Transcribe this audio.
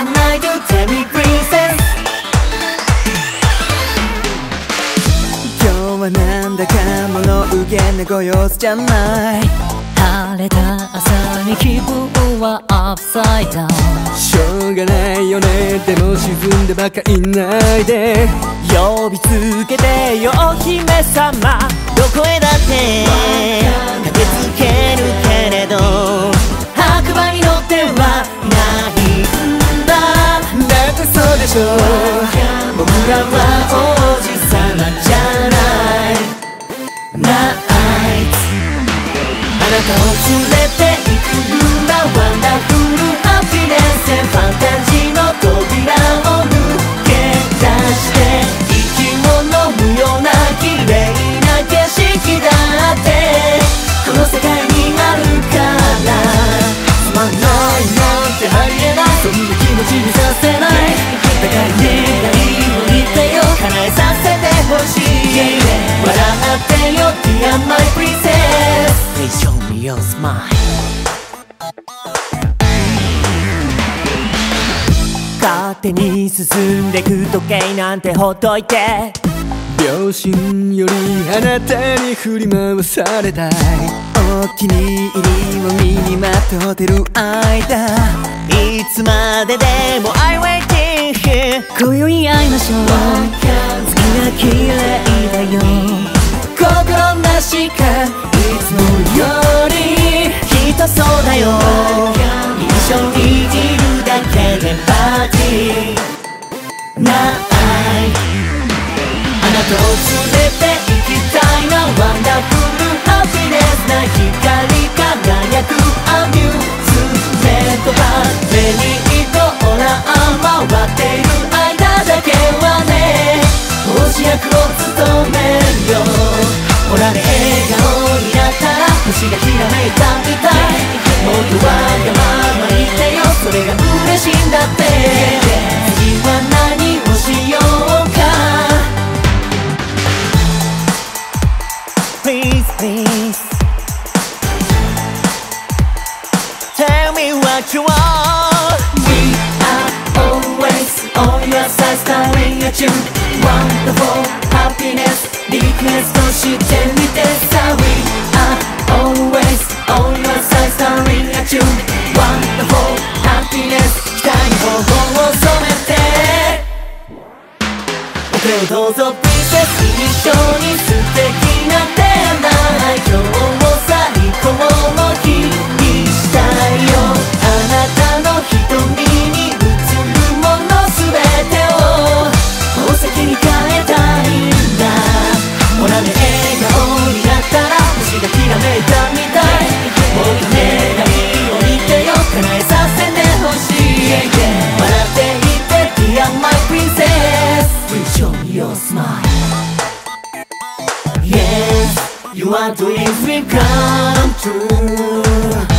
今日はなんだか物憂げなご様子じゃない。晴れた朝に気分は upside down しょうがないよね。でも沈んでばかいないで。呼びつけてよお姫様。どこへだって。駆けつけるけれど。白馬に乗ってはない。ってそうでしょ僕らは王子様じゃない。ナイツあなたを連れて行く勝手に進んでく時計なんてほっといて。両親よりあなたに振り回された。いお気に入りを身にまとってる間いつまででも I waiting here 今宵会いましょう。月が綺麗だよ。心なしかとそうだよ。一緒にいるだけでパーティー。ない。あなたを連れ Please, please Tell me what you want We are always on your side staring at you Wonderful happiness リクエストしてみてさ We are always on your side staring at you Wonderful happiness 期待に頬を染めてお手をどうぞ Yes, you are dreams will come true